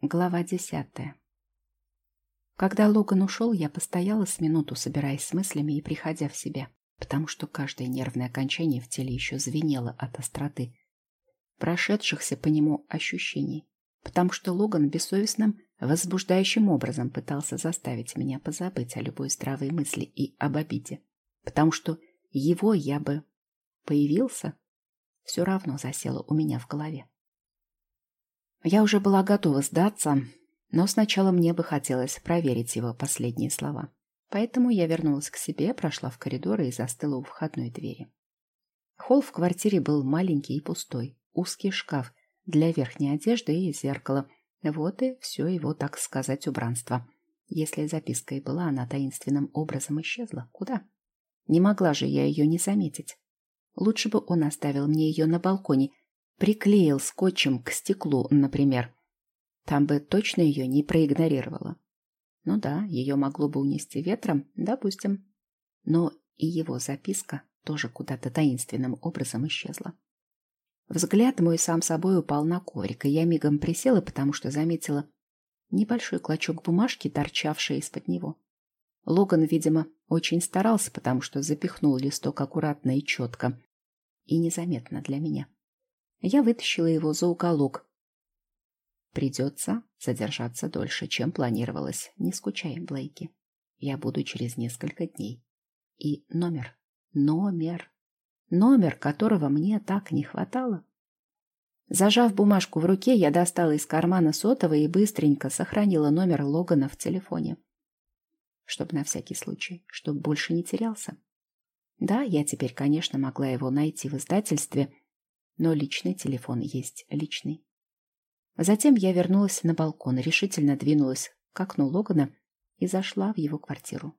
Глава десятая. Когда Логан ушел, я постояла с минуту, собираясь с мыслями и приходя в себя, потому что каждое нервное окончание в теле еще звенело от остроты, прошедшихся по нему ощущений, потому что Логан бессовестным, возбуждающим образом пытался заставить меня позабыть о любой здравой мысли и об обиде, потому что его я бы появился, все равно засело у меня в голове. Я уже была готова сдаться, но сначала мне бы хотелось проверить его последние слова. Поэтому я вернулась к себе, прошла в коридор и застыла у входной двери. Холл в квартире был маленький и пустой. Узкий шкаф для верхней одежды и зеркало. Вот и все его, так сказать, убранство. Если записка и была, она таинственным образом исчезла. Куда? Не могла же я ее не заметить. Лучше бы он оставил мне ее на балконе приклеил скотчем к стеклу, например. Там бы точно ее не проигнорировала. Ну да, ее могло бы унести ветром, допустим. Но и его записка тоже куда-то таинственным образом исчезла. Взгляд мой сам собой упал на коврик, и я мигом присела, потому что заметила небольшой клочок бумажки, торчавший из-под него. Логан, видимо, очень старался, потому что запихнул листок аккуратно и четко, и незаметно для меня. Я вытащила его за уголок. Придется задержаться дольше, чем планировалось. Не скучай, Блейки. Я буду через несколько дней. И номер. Номер. Номер, которого мне так не хватало. Зажав бумажку в руке, я достала из кармана сотовый и быстренько сохранила номер Логана в телефоне. Чтобы на всякий случай, чтобы больше не терялся. Да, я теперь, конечно, могла его найти в издательстве, но личный телефон есть личный. Затем я вернулась на балкон, решительно двинулась к окну Логана и зашла в его квартиру.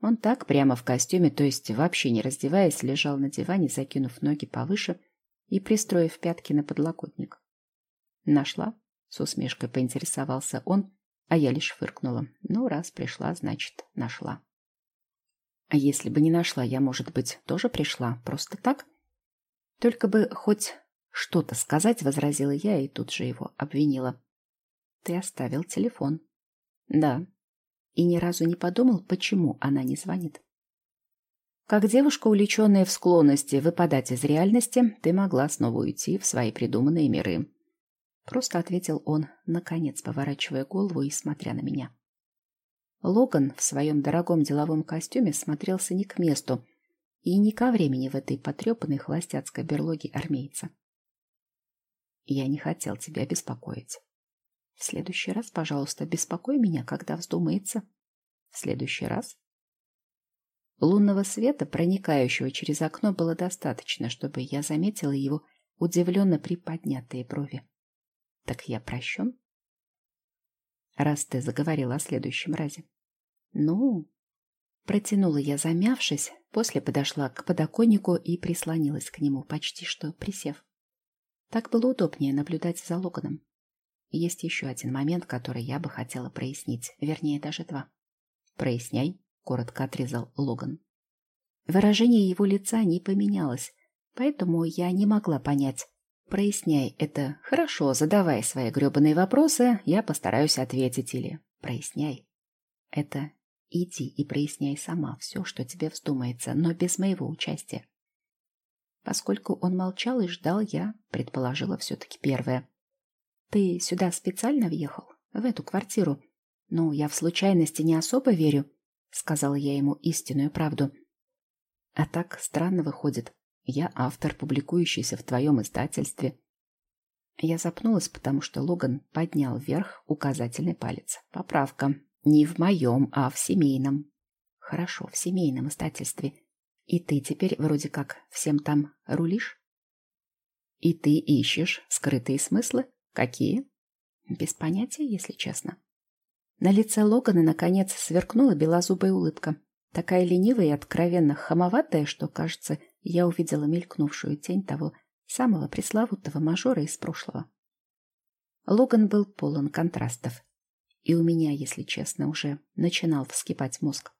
Он так прямо в костюме, то есть вообще не раздеваясь, лежал на диване, закинув ноги повыше и пристроив пятки на подлокотник. «Нашла?» — с усмешкой поинтересовался он, а я лишь фыркнула. «Ну, раз пришла, значит, нашла». «А если бы не нашла, я, может быть, тоже пришла? Просто так?» Только бы хоть что-то сказать, возразила я и тут же его обвинила. Ты оставил телефон. Да. И ни разу не подумал, почему она не звонит. Как девушка, увлеченная в склонности выпадать из реальности, ты могла снова уйти в свои придуманные миры. Просто ответил он, наконец поворачивая голову и смотря на меня. Логан в своем дорогом деловом костюме смотрелся не к месту, и не ко времени в этой потрепанной холостяцкой берлоге армейца. Я не хотел тебя беспокоить. В следующий раз, пожалуйста, беспокой меня, когда вздумается. В следующий раз. Лунного света, проникающего через окно, было достаточно, чтобы я заметила его удивленно приподнятые брови. Так я прощен? Раз ты заговорила о следующем разе. Ну, Протянула я, замявшись, после подошла к подоконнику и прислонилась к нему, почти что присев. Так было удобнее наблюдать за Логаном. Есть еще один момент, который я бы хотела прояснить, вернее, даже два. «Проясняй», — коротко отрезал Логан. Выражение его лица не поменялось, поэтому я не могла понять. «Проясняй» — это «хорошо, задавай свои гребаные вопросы, я постараюсь ответить» или «проясняй». Это Иди и проясняй сама все, что тебе вздумается, но без моего участия. Поскольку он молчал и ждал, я предположила все-таки первое. Ты сюда специально въехал? В эту квартиру? Ну, я в случайности не особо верю, сказала я ему истинную правду. А так странно выходит. Я автор, публикующийся в твоем издательстве. Я запнулась, потому что Логан поднял вверх указательный палец. Поправка. Не в моем, а в семейном. Хорошо, в семейном издательстве. И ты теперь вроде как всем там рулишь? И ты ищешь скрытые смыслы? Какие? Без понятия, если честно. На лице Логана, наконец, сверкнула белозубая улыбка. Такая ленивая и откровенно хамоватая, что, кажется, я увидела мелькнувшую тень того самого пресловутого мажора из прошлого. Логан был полон контрастов. И у меня, если честно, уже начинал вскипать мозг.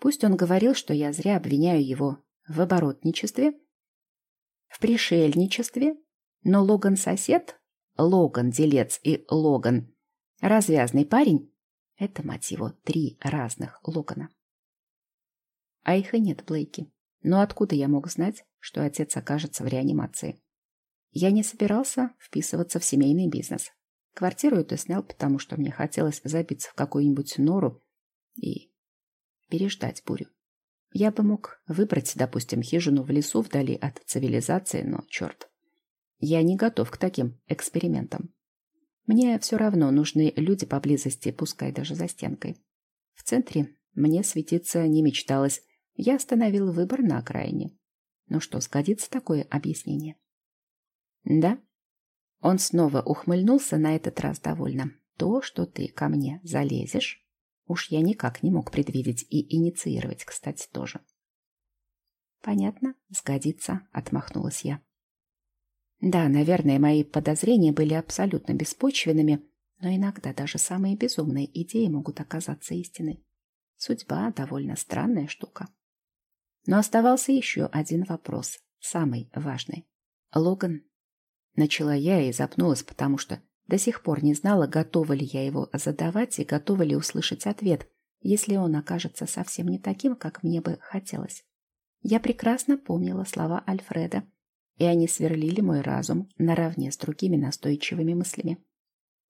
Пусть он говорил, что я зря обвиняю его в оборотничестве, в пришельничестве, но Логан сосед, Логан, делец и Логан. Развязный парень — это, мать его, три разных Логана. А их и нет, Блейки. Но откуда я мог знать, что отец окажется в реанимации? Я не собирался вписываться в семейный бизнес. Квартиру эту снял, потому что мне хотелось забиться в какую-нибудь нору и переждать бурю. Я бы мог выбрать, допустим, хижину в лесу вдали от цивилизации, но черт. Я не готов к таким экспериментам. Мне все равно нужны люди поблизости, пускай даже за стенкой. В центре мне светиться не мечталось. Я остановил выбор на окраине. Ну что, сгодится такое объяснение? Да? Он снова ухмыльнулся на этот раз довольно. То, что ты ко мне залезешь, уж я никак не мог предвидеть и инициировать, кстати, тоже. Понятно, сгодится, отмахнулась я. Да, наверное, мои подозрения были абсолютно беспочвенными, но иногда даже самые безумные идеи могут оказаться истиной. Судьба — довольно странная штука. Но оставался еще один вопрос, самый важный. Логан. Начала я и запнулась, потому что до сих пор не знала, готова ли я его задавать и готова ли услышать ответ, если он окажется совсем не таким, как мне бы хотелось. Я прекрасно помнила слова Альфреда, и они сверлили мой разум наравне с другими настойчивыми мыслями.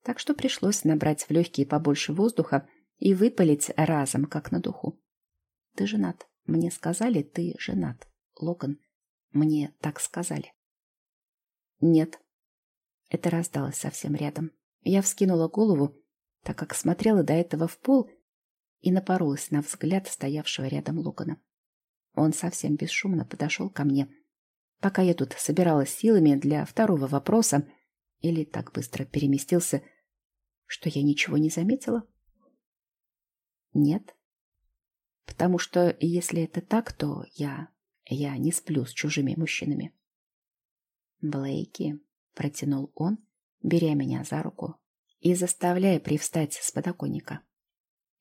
Так что пришлось набрать в легкие побольше воздуха и выпалить разом, как на духу. «Ты женат. Мне сказали, ты женат. Логан, мне так сказали». «Нет». Это раздалось совсем рядом. Я вскинула голову, так как смотрела до этого в пол и напоролась на взгляд стоявшего рядом Логана. Он совсем бесшумно подошел ко мне — пока я тут собиралась силами для второго вопроса, или так быстро переместился, что я ничего не заметила? Нет. Потому что если это так, то я... я не сплю с чужими мужчинами. Блейки, протянул он, беря меня за руку и заставляя привстать с подоконника.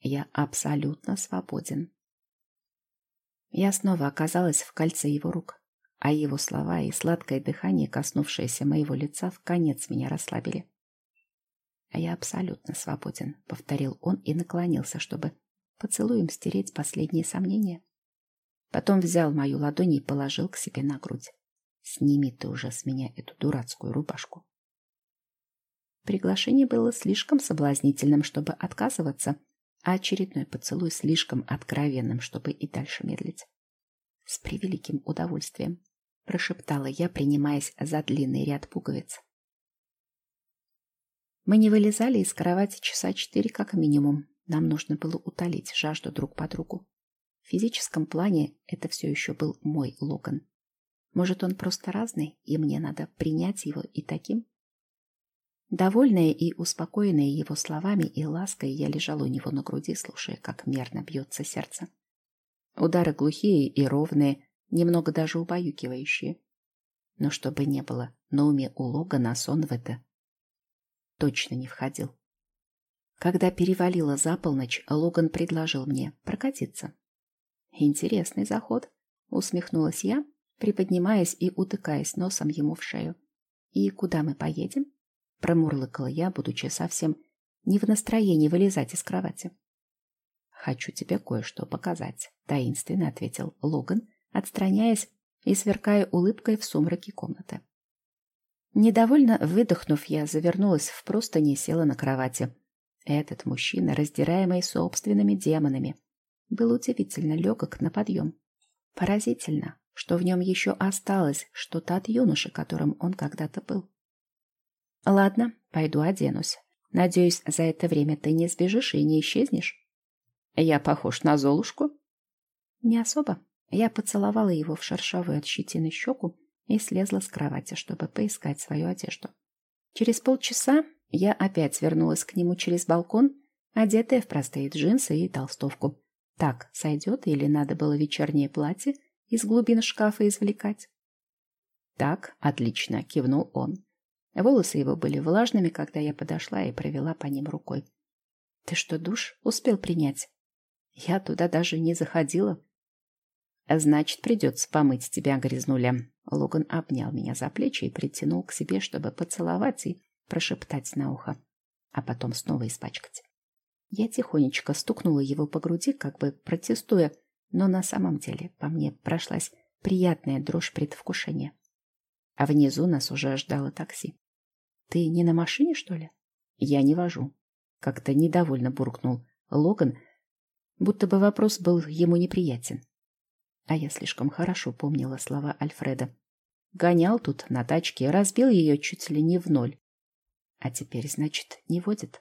Я абсолютно свободен. Я снова оказалась в кольце его рук а его слова и сладкое дыхание, коснувшееся моего лица, в конец меня расслабили. «А я абсолютно свободен», — повторил он и наклонился, чтобы поцелуем стереть последние сомнения. Потом взял мою ладонь и положил к себе на грудь. «Сними ты уже с меня эту дурацкую рубашку». Приглашение было слишком соблазнительным, чтобы отказываться, а очередной поцелуй слишком откровенным, чтобы и дальше медлить. С превеликим удовольствием. — прошептала я, принимаясь за длинный ряд пуговиц. Мы не вылезали из кровати часа четыре как минимум. Нам нужно было утолить жажду друг по другу. В физическом плане это все еще был мой Логан. Может, он просто разный, и мне надо принять его и таким? Довольная и успокоенная его словами и лаской, я лежала у него на груди, слушая, как мерно бьется сердце. Удары глухие и ровные, немного даже убаюкивающие. Но чтобы не было на уме у Логана, сон в это точно не входил. Когда перевалило за полночь, Логан предложил мне прокатиться. «Интересный заход», — усмехнулась я, приподнимаясь и утыкаясь носом ему в шею. «И куда мы поедем?» — промурлыкала я, будучи совсем не в настроении вылезать из кровати. «Хочу тебе кое-что показать», — таинственно ответил Логан, отстраняясь и сверкая улыбкой в сумраке комнаты. Недовольно выдохнув, я завернулась в простыни и села на кровати. Этот мужчина, раздираемый собственными демонами, был удивительно легок на подъем. Поразительно, что в нем еще осталось что-то от юноши, которым он когда-то был. Ладно, пойду оденусь. Надеюсь, за это время ты не сбежишь и не исчезнешь. Я похож на Золушку? Не особо, я поцеловала его в шершавую от щетины щеку и слезла с кровати, чтобы поискать свою одежду. Через полчаса я опять вернулась к нему через балкон, одетая в простые джинсы и толстовку. Так сойдет или надо было вечернее платье из глубин шкафа извлекать? Так, отлично, кивнул он. Волосы его были влажными, когда я подошла и провела по ним рукой. Ты что, душ успел принять? Я туда даже не заходила. «Значит, придется помыть тебя, грязнуля». Логан обнял меня за плечи и притянул к себе, чтобы поцеловать и прошептать на ухо, а потом снова испачкать. Я тихонечко стукнула его по груди, как бы протестуя, но на самом деле по мне прошлась приятная дрожь предвкушения. А внизу нас уже ждало такси. «Ты не на машине, что ли?» «Я не вожу», — как-то недовольно буркнул Логан, будто бы вопрос был ему неприятен. А я слишком хорошо помнила слова Альфреда. Гонял тут на тачке, разбил ее чуть ли не в ноль. А теперь, значит, не водит.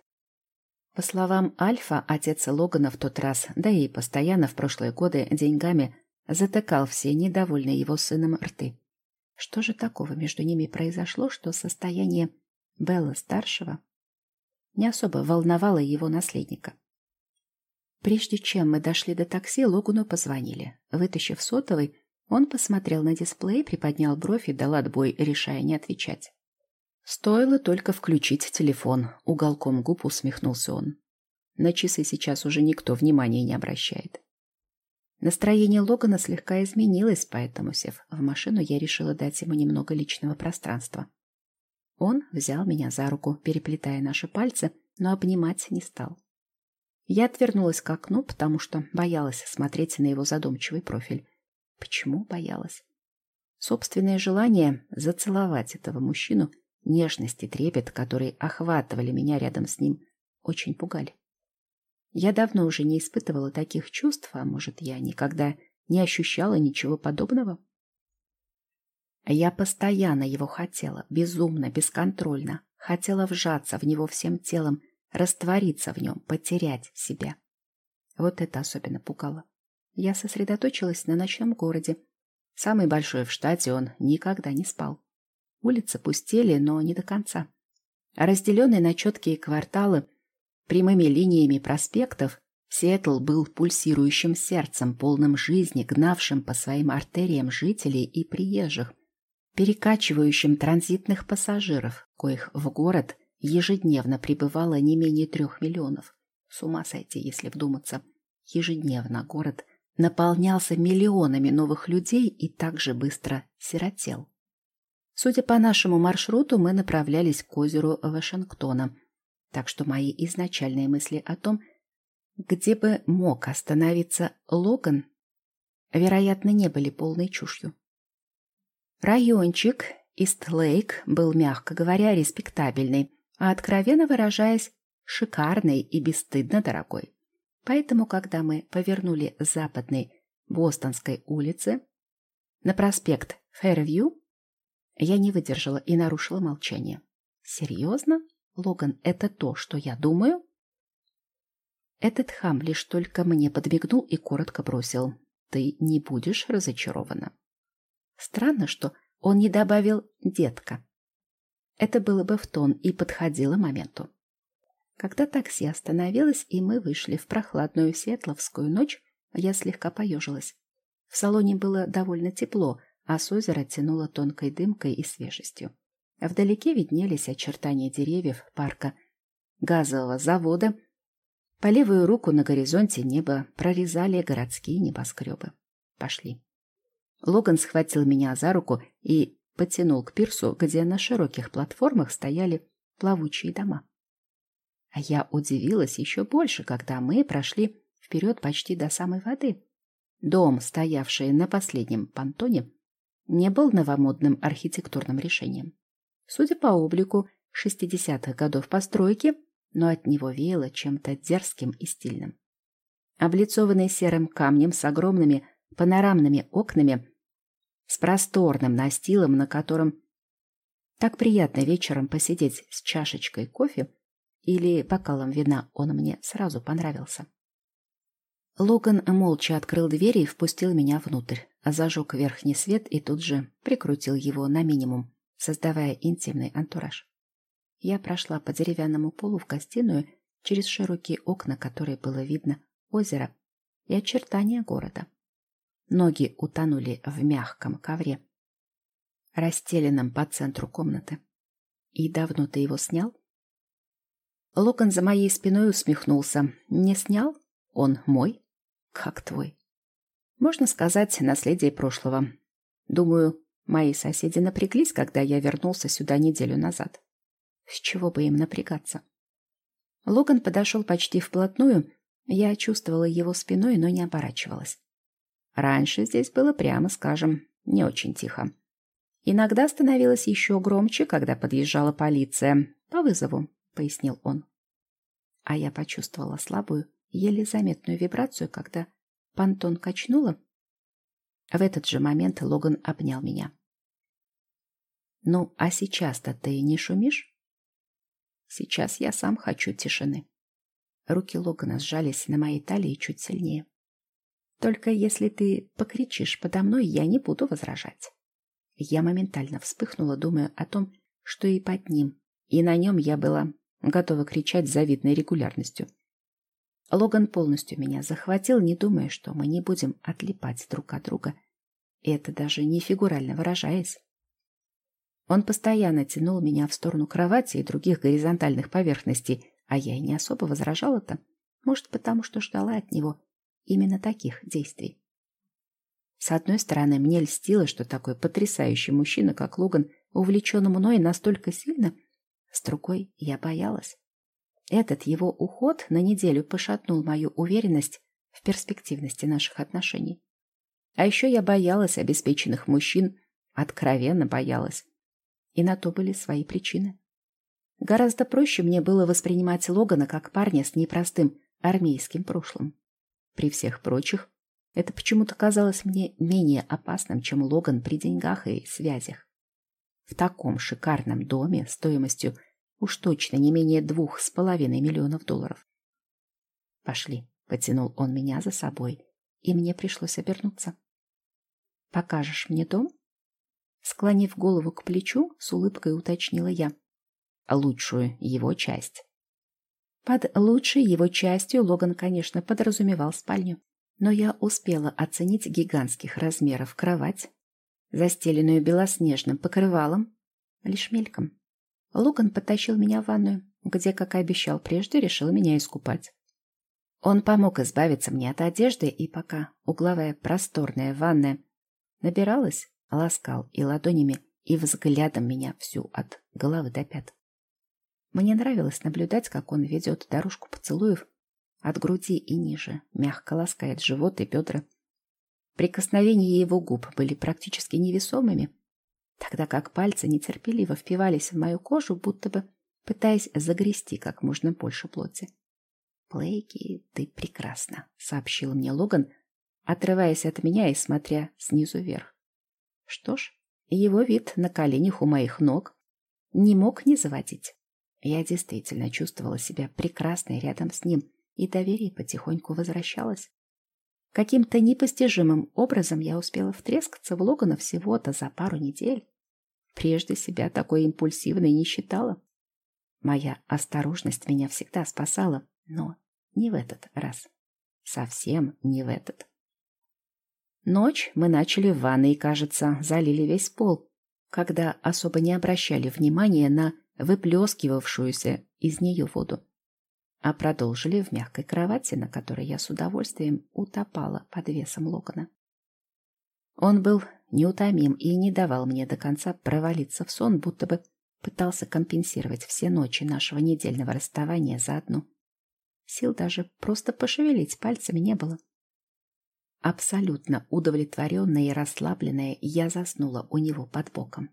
По словам Альфа, отец Логана в тот раз, да и постоянно в прошлые годы деньгами затыкал все недовольные его сыном рты. Что же такого между ними произошло, что состояние Белла-старшего не особо волновало его наследника? Прежде чем мы дошли до такси, Логану позвонили. Вытащив сотовый, он посмотрел на дисплей, приподнял бровь и дал отбой, решая не отвечать. Стоило только включить телефон. Уголком губ усмехнулся он. На часы сейчас уже никто внимания не обращает. Настроение Логана слегка изменилось, поэтому, сев в машину, я решила дать ему немного личного пространства. Он взял меня за руку, переплетая наши пальцы, но обнимать не стал. Я отвернулась к окну, потому что боялась смотреть на его задумчивый профиль. Почему боялась? Собственное желание зацеловать этого мужчину, нежность и трепет, которые охватывали меня рядом с ним, очень пугали. Я давно уже не испытывала таких чувств, а может, я никогда не ощущала ничего подобного? Я постоянно его хотела, безумно, бесконтрольно, хотела вжаться в него всем телом, раствориться в нем, потерять себя. Вот это особенно пугало. Я сосредоточилась на ночном городе. Самый большой в штате он никогда не спал. Улицы пустели, но не до конца. Разделенные на четкие кварталы прямыми линиями проспектов, Сиэтл был пульсирующим сердцем, полным жизни, гнавшим по своим артериям жителей и приезжих, перекачивающим транзитных пассажиров, коих в город ежедневно прибывало не менее трех миллионов. С ума сойти, если вдуматься. Ежедневно город наполнялся миллионами новых людей и также быстро сиротел. Судя по нашему маршруту, мы направлялись к озеру Вашингтона, так что мои изначальные мысли о том, где бы мог остановиться Логан, вероятно, не были полной чушью. Райончик Ист-Лейк был, мягко говоря, респектабельный, а откровенно выражаясь, шикарный и бесстыдно дорогой. Поэтому, когда мы повернули с западной Бостонской улицы на проспект Фэрвью, я не выдержала и нарушила молчание. «Серьезно? Логан, это то, что я думаю?» Этот хам лишь только мне подмигнул и коротко бросил. «Ты не будешь разочарована». Странно, что он не добавил «детка». Это было бы в тон и подходило моменту. Когда такси остановилось, и мы вышли в прохладную светловскую ночь, я слегка поежилась. В салоне было довольно тепло, а с озера тянуло тонкой дымкой и свежестью. Вдалеке виднелись очертания деревьев парка, газового завода. По левую руку на горизонте небо прорезали городские небоскребы. Пошли. Логан схватил меня за руку и потянул к пирсу, где на широких платформах стояли плавучие дома. А я удивилась еще больше, когда мы прошли вперед почти до самой воды. Дом, стоявший на последнем понтоне, не был новомодным архитектурным решением. Судя по облику, 60-х годов постройки, но от него веяло чем-то дерзким и стильным. Облицованный серым камнем с огромными панорамными окнами, с просторным настилом, на котором так приятно вечером посидеть с чашечкой кофе или бокалом вина, он мне сразу понравился. Логан молча открыл дверь и впустил меня внутрь, а зажег верхний свет и тут же прикрутил его на минимум, создавая интимный антураж. Я прошла по деревянному полу в гостиную через широкие окна, которые было видно озеро и очертания города. Ноги утонули в мягком ковре, расстеленном по центру комнаты. И давно ты его снял? Локон за моей спиной усмехнулся. Не снял? Он мой? Как твой? Можно сказать, наследие прошлого. Думаю, мои соседи напряглись, когда я вернулся сюда неделю назад. С чего бы им напрягаться? Логан подошел почти вплотную. Я чувствовала его спиной, но не оборачивалась. Раньше здесь было, прямо скажем, не очень тихо. Иногда становилось еще громче, когда подъезжала полиция. По вызову, пояснил он. А я почувствовала слабую, еле заметную вибрацию, когда понтон качнуло. В этот же момент Логан обнял меня. «Ну, а сейчас-то ты не шумишь?» «Сейчас я сам хочу тишины». Руки Логана сжались на моей талии чуть сильнее. «Только если ты покричишь подо мной, я не буду возражать». Я моментально вспыхнула, думая о том, что и под ним, и на нем я была готова кричать с завидной регулярностью. Логан полностью меня захватил, не думая, что мы не будем отлипать друг от друга. И это даже не фигурально выражаясь. Он постоянно тянул меня в сторону кровати и других горизонтальных поверхностей, а я и не особо возражала-то. Может, потому что ждала от него именно таких действий. С одной стороны, мне льстило, что такой потрясающий мужчина, как Логан, увлечен мной настолько сильно, с другой я боялась. Этот его уход на неделю пошатнул мою уверенность в перспективности наших отношений. А еще я боялась обеспеченных мужчин, откровенно боялась. И на то были свои причины. Гораздо проще мне было воспринимать Логана как парня с непростым армейским прошлым. При всех прочих, это почему-то казалось мне менее опасным, чем Логан при деньгах и связях. В таком шикарном доме стоимостью уж точно не менее двух с половиной миллионов долларов. «Пошли», — потянул он меня за собой, и мне пришлось обернуться. «Покажешь мне дом?» Склонив голову к плечу, с улыбкой уточнила я. «Лучшую его часть». Под лучшей его частью Логан, конечно, подразумевал спальню, но я успела оценить гигантских размеров кровать, застеленную белоснежным покрывалом, лишь мельком. Логан потащил меня в ванную, где, как и обещал прежде, решил меня искупать. Он помог избавиться мне от одежды, и пока угловая просторная ванная набиралась, ласкал и ладонями, и взглядом меня всю от головы до пят. Мне нравилось наблюдать, как он ведет дорожку поцелуев от груди и ниже, мягко ласкает живот и бедра, Прикосновения его губ были практически невесомыми, тогда как пальцы нетерпеливо впивались в мою кожу, будто бы пытаясь загрести как можно больше плоти. «Блейки, ты прекрасна», — сообщил мне Логан, отрываясь от меня и смотря снизу вверх. Что ж, его вид на коленях у моих ног не мог не заводить. Я действительно чувствовала себя прекрасной рядом с ним, и доверие потихоньку возвращалось. Каким-то непостижимым образом я успела втрескаться в Логана всего-то за пару недель. Прежде себя такой импульсивной не считала. Моя осторожность меня всегда спасала, но не в этот раз. Совсем не в этот. Ночь мы начали в ванной, кажется, залили весь пол, когда особо не обращали внимания на выплескивавшуюся из нее воду а продолжили в мягкой кровати, на которой я с удовольствием утопала под весом локона. Он был неутомим и не давал мне до конца провалиться в сон, будто бы пытался компенсировать все ночи нашего недельного расставания за одну. Сил даже просто пошевелить пальцами не было. Абсолютно удовлетворенная и расслабленная, я заснула у него под боком.